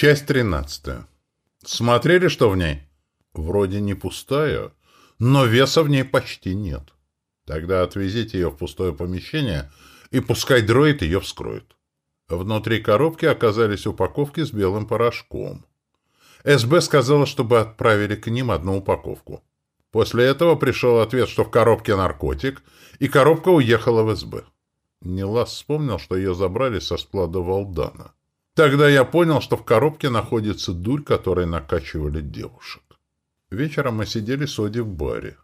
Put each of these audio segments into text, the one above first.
Часть тринадцатая. Смотрели, что в ней? Вроде не пустая, но веса в ней почти нет. Тогда отвезите ее в пустое помещение, и пускай дроид ее вскроет. Внутри коробки оказались упаковки с белым порошком. СБ сказала, чтобы отправили к ним одну упаковку. После этого пришел ответ, что в коробке наркотик, и коробка уехала в СБ. Нелас вспомнил, что ее забрали со склада Валдана. Тогда я понял, что в коробке находится дурь, которой накачивали девушек. Вечером мы сидели с Оди в баре.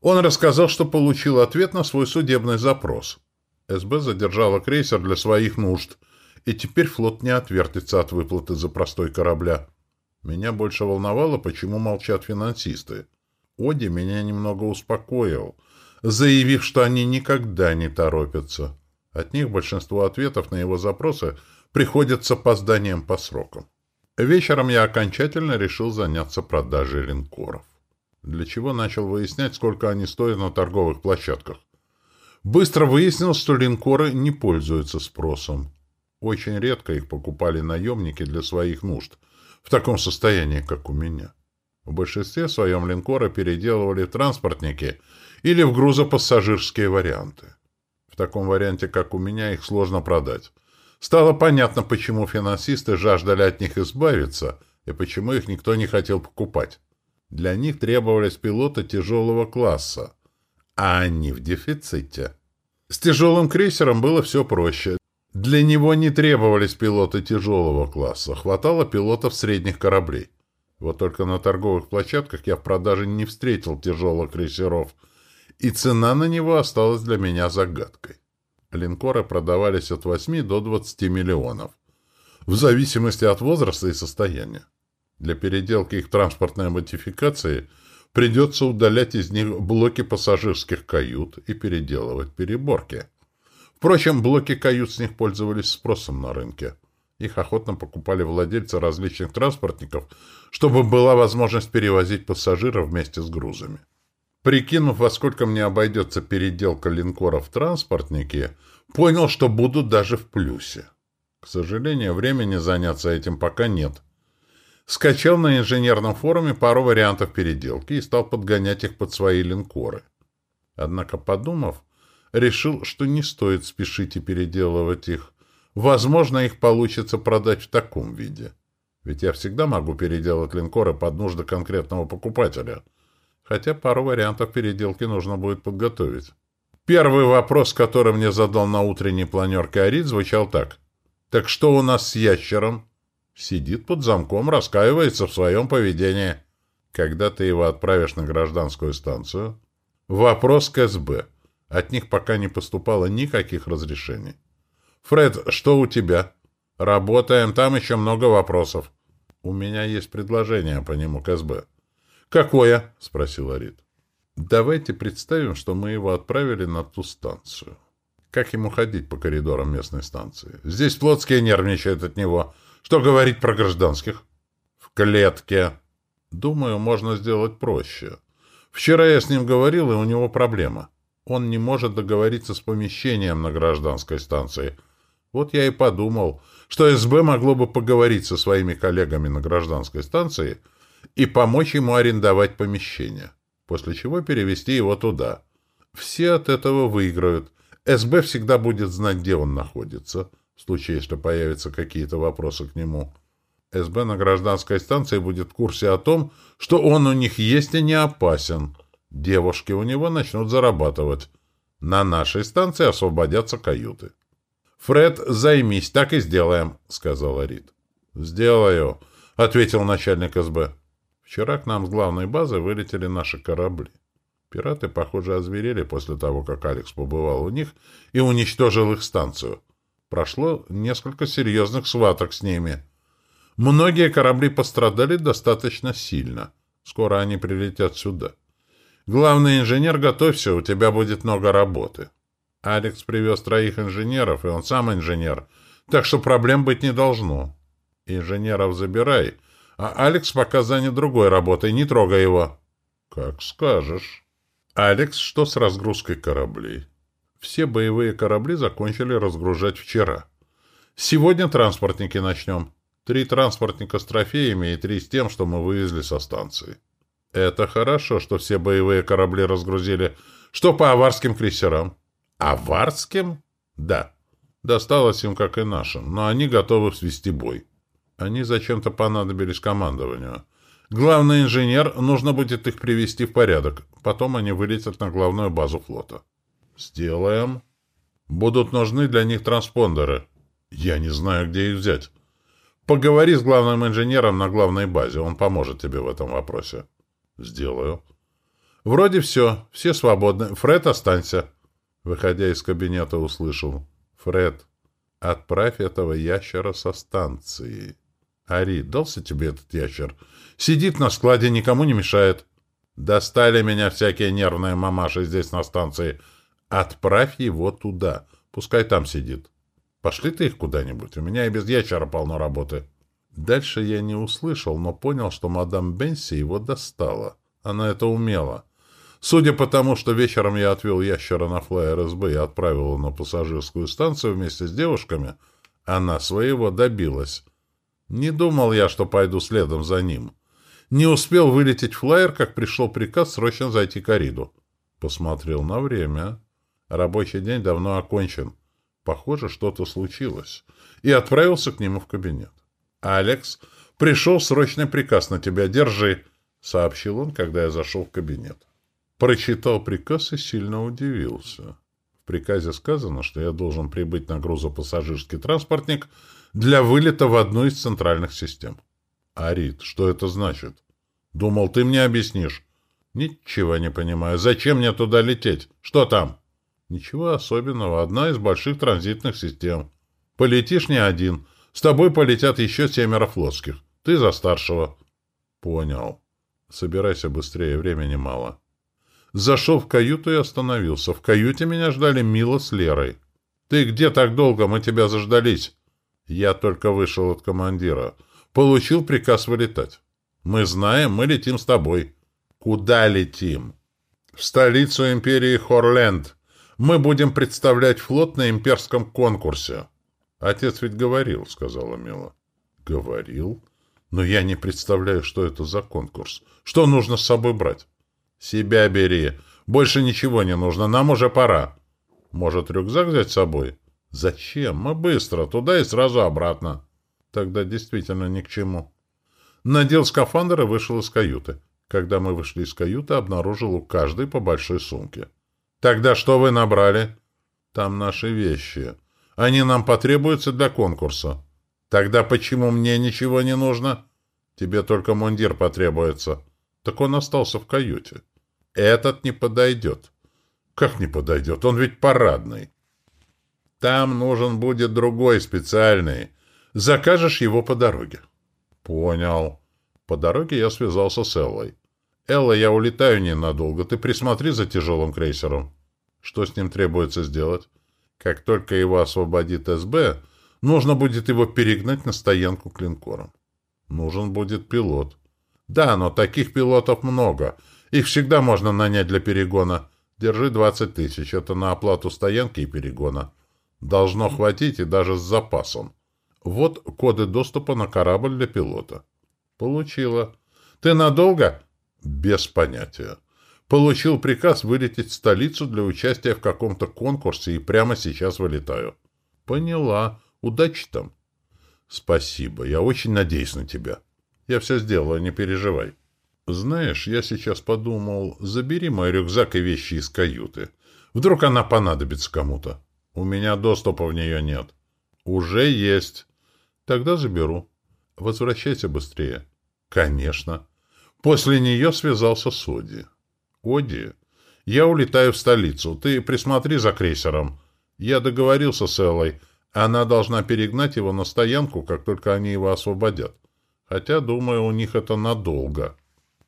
Он рассказал, что получил ответ на свой судебный запрос. СБ задержала крейсер для своих нужд, и теперь флот не отвертится от выплаты за простой корабля. Меня больше волновало, почему молчат финансисты. Оди меня немного успокоил, заявив, что они никогда не торопятся. От них большинство ответов на его запросы – приходят с опозданием по срокам. Вечером я окончательно решил заняться продажей линкоров. Для чего начал выяснять, сколько они стоят на торговых площадках. Быстро выяснил, что линкоры не пользуются спросом. Очень редко их покупали наемники для своих нужд, в таком состоянии, как у меня. В большинстве своем линкоры переделывали транспортники или в грузопассажирские варианты. В таком варианте, как у меня, их сложно продать. Стало понятно, почему финансисты жаждали от них избавиться и почему их никто не хотел покупать. Для них требовались пилоты тяжелого класса, а они в дефиците. С тяжелым крейсером было все проще. Для него не требовались пилоты тяжелого класса, хватало пилотов средних кораблей. Вот только на торговых площадках я в продаже не встретил тяжелых крейсеров, и цена на него осталась для меня загадкой. Линкоры продавались от 8 до 20 миллионов, в зависимости от возраста и состояния. Для переделки их транспортной модификации придется удалять из них блоки пассажирских кают и переделывать переборки. Впрочем, блоки кают с них пользовались спросом на рынке. Их охотно покупали владельцы различных транспортников, чтобы была возможность перевозить пассажиров вместе с грузами. Прикинув, во сколько мне обойдется переделка линкоров в транспортники, понял, что буду даже в плюсе. К сожалению, времени заняться этим пока нет. Скачал на инженерном форуме пару вариантов переделки и стал подгонять их под свои линкоры. Однако, подумав, решил, что не стоит спешить и переделывать их. Возможно, их получится продать в таком виде. Ведь я всегда могу переделать линкоры под нужды конкретного покупателя — хотя пару вариантов переделки нужно будет подготовить. Первый вопрос, который мне задал на утренней планерке Арит, звучал так. «Так что у нас с ящером?» «Сидит под замком, раскаивается в своем поведении. Когда ты его отправишь на гражданскую станцию?» «Вопрос к СБ. От них пока не поступало никаких разрешений». «Фред, что у тебя?» «Работаем, там еще много вопросов». «У меня есть предложение по нему к СБ». «Какое?» — спросил Арит. «Давайте представим, что мы его отправили на ту станцию. Как ему ходить по коридорам местной станции? Здесь флотские нервничают от него. Что говорить про гражданских?» «В клетке». «Думаю, можно сделать проще. Вчера я с ним говорил, и у него проблема. Он не может договориться с помещением на гражданской станции. Вот я и подумал, что СБ могло бы поговорить со своими коллегами на гражданской станции — и помочь ему арендовать помещение, после чего перевести его туда. Все от этого выиграют. СБ всегда будет знать, где он находится, в случае, если появятся какие-то вопросы к нему. СБ на гражданской станции будет в курсе о том, что он у них есть и не опасен. Девушки у него начнут зарабатывать. На нашей станции освободятся каюты. «Фред, займись, так и сделаем», — сказала Рид. «Сделаю», — ответил начальник СБ. Вчера к нам с главной базы вылетели наши корабли. Пираты, похоже, озверели после того, как Алекс побывал у них и уничтожил их станцию. Прошло несколько серьезных сваток с ними. Многие корабли пострадали достаточно сильно. Скоро они прилетят сюда. Главный инженер, готовься, у тебя будет много работы. Алекс привез троих инженеров, и он сам инженер, так что проблем быть не должно. Инженеров забирай — а Алекс пока занят другой работой, не трогай его. Как скажешь. Алекс, что с разгрузкой кораблей? Все боевые корабли закончили разгружать вчера. Сегодня транспортники начнем. Три транспортника с трофеями и три с тем, что мы вывезли со станции. Это хорошо, что все боевые корабли разгрузили. Что по аварским крейсерам? Аварским? Да. Досталось им, как и нашим, но они готовы свести бой. Они зачем-то понадобились командованию. Главный инженер, нужно будет их привести в порядок. Потом они вылетят на главную базу флота. Сделаем. Будут нужны для них транспондеры. Я не знаю, где их взять. Поговори с главным инженером на главной базе, он поможет тебе в этом вопросе. Сделаю. Вроде все, все свободны. Фред, останься. Выходя из кабинета, услышал. Фред, отправь этого ящера со станции. Ари, дался тебе этот ящер? Сидит на складе, никому не мешает. Достали меня всякие нервные мамаши здесь на станции. Отправь его туда. Пускай там сидит. Пошли ты их куда-нибудь. У меня и без ящера полно работы. Дальше я не услышал, но понял, что мадам Бенси его достала. Она это умела. Судя по тому, что вечером я отвел ящера на флайер СБ и отправил его на пассажирскую станцию вместе с девушками, она своего добилась. Не думал я, что пойду следом за ним. Не успел вылететь флайер, как пришел приказ срочно зайти к Ариду. Посмотрел на время. Рабочий день давно окончен. Похоже, что-то случилось. И отправился к нему в кабинет. «Алекс, пришел срочный приказ на тебя. Держи!» — сообщил он, когда я зашел в кабинет. Прочитал приказ и сильно удивился. В приказе сказано, что я должен прибыть на грузопассажирский транспортник для вылета в одну из центральных систем. Арит, что это значит? Думал, ты мне объяснишь. Ничего не понимаю. Зачем мне туда лететь? Что там? Ничего особенного. Одна из больших транзитных систем. Полетишь не один. С тобой полетят еще семеро флотских. Ты за старшего. Понял. Собирайся быстрее, времени мало. Зашел в каюту и остановился. В каюте меня ждали Мила с Лерой. «Ты где так долго? Мы тебя заждались». Я только вышел от командира. Получил приказ вылетать. «Мы знаем, мы летим с тобой». «Куда летим?» «В столицу империи Хорленд. Мы будем представлять флот на имперском конкурсе». «Отец ведь говорил», — сказала Мила. «Говорил? Но я не представляю, что это за конкурс. Что нужно с собой брать?» «Себя бери. Больше ничего не нужно. Нам уже пора». «Может, рюкзак взять с собой?» «Зачем? Мы быстро. Туда и сразу обратно». «Тогда действительно ни к чему». Надел скафандр и вышел из каюты. Когда мы вышли из каюты, обнаружил у каждой по большой сумке. «Тогда что вы набрали?» «Там наши вещи. Они нам потребуются для конкурса». «Тогда почему мне ничего не нужно?» «Тебе только мундир потребуется». «Так он остался в каюте». «Этот не подойдет». «Как не подойдет? Он ведь парадный». «Там нужен будет другой, специальный. Закажешь его по дороге». «Понял». По дороге я связался с Эллой. «Элла, я улетаю ненадолго. Ты присмотри за тяжелым крейсером». «Что с ним требуется сделать?» «Как только его освободит СБ, нужно будет его перегнать на стоянку к линкорам». «Нужен будет пилот». «Да, но таких пилотов много. Их всегда можно нанять для перегона. Держи 20 тысяч. Это на оплату стоянки и перегона. Должно хватить и даже с запасом». Вот коды доступа на корабль для пилота. Получила. Ты надолго? Без понятия. Получил приказ вылететь в столицу для участия в каком-то конкурсе и прямо сейчас вылетаю. Поняла. Удачи там. Спасибо. Я очень надеюсь на тебя. Я все сделала, не переживай. Знаешь, я сейчас подумал, забери мой рюкзак и вещи из каюты. Вдруг она понадобится кому-то. У меня доступа в нее нет. Уже есть. Тогда заберу. Возвращайся быстрее. Конечно. После нее связался с Оди. Оди, я улетаю в столицу. Ты присмотри за крейсером. Я договорился с Эллой. Она должна перегнать его на стоянку, как только они его освободят. Хотя, думаю, у них это надолго.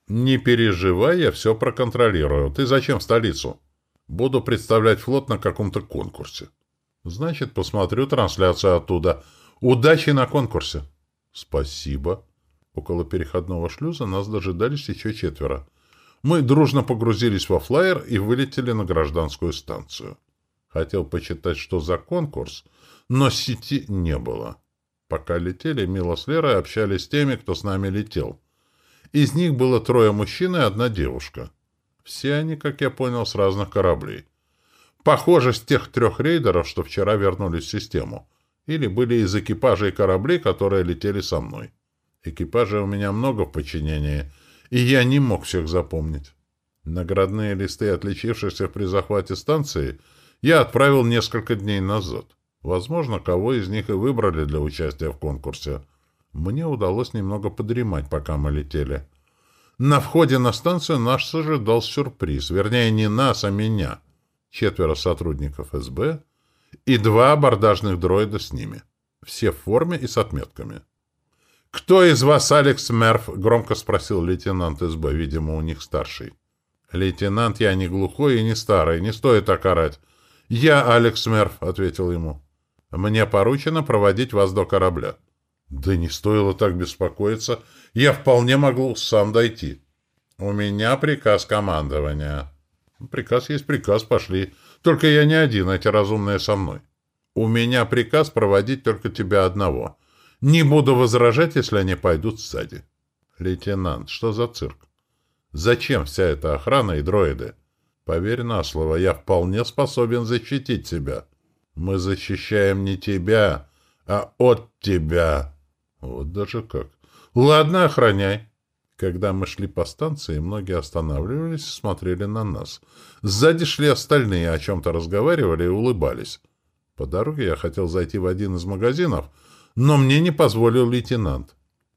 Не переживай, я все проконтролирую. Ты зачем в столицу? Буду представлять флот на каком-то конкурсе. Значит, посмотрю трансляцию оттуда. Удачи на конкурсе! Спасибо. Около переходного шлюза нас дожидались еще четверо. Мы дружно погрузились во флайер и вылетели на гражданскую станцию. Хотел почитать, что за конкурс, но сети не было. Пока летели, Мила с Лерой общались с теми, кто с нами летел. Из них было трое мужчин и одна девушка. Все они, как я понял, с разных кораблей. Похоже, с тех трех рейдеров, что вчера вернулись в систему. Или были из экипажей кораблей, которые летели со мной. Экипажей у меня много в подчинении, и я не мог всех запомнить. Наградные листы, отличившихся при захвате станции, я отправил несколько дней назад. Возможно, кого из них и выбрали для участия в конкурсе. Мне удалось немного подремать, пока мы летели. На входе на станцию наш ожидал сюрприз. Вернее, не нас, а меня. Четверо сотрудников СБ и два абордажных дроида с ними. Все в форме и с отметками. «Кто из вас Алекс Мерф?» — громко спросил лейтенант СБ, видимо, у них старший. «Лейтенант, я не глухой и не старый, не стоит так орать». «Я Алекс Мерф», — ответил ему. Мне поручено проводить вас до корабля. Да не стоило так беспокоиться. Я вполне могу сам дойти. У меня приказ командования. Приказ есть приказ, пошли. Только я не один, эти разумные со мной. У меня приказ проводить только тебя одного. Не буду возражать, если они пойдут сзади. Лейтенант, что за цирк? Зачем вся эта охрана и дроиды? Поверь на слово, я вполне способен защитить себя. Мы защищаем не тебя, а от тебя. Вот даже как. Ладно, охраняй. Когда мы шли по станции, многие останавливались и смотрели на нас. Сзади шли остальные, о чем-то разговаривали и улыбались. По дороге я хотел зайти в один из магазинов, но мне не позволил лейтенант.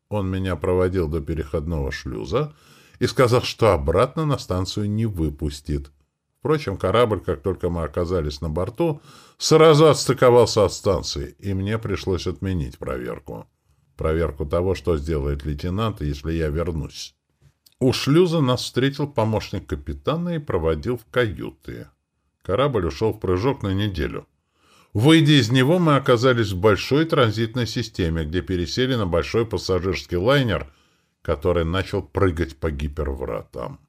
Он меня проводил до переходного шлюза и сказал, что обратно на станцию не выпустит. Впрочем, корабль, как только мы оказались на борту, сразу отстыковался от станции, и мне пришлось отменить проверку. Проверку того, что сделает лейтенант, если я вернусь. У шлюза нас встретил помощник капитана и проводил в каюты. Корабль ушел в прыжок на неделю. Выйдя из него, мы оказались в большой транзитной системе, где пересели на большой пассажирский лайнер, который начал прыгать по гипервратам.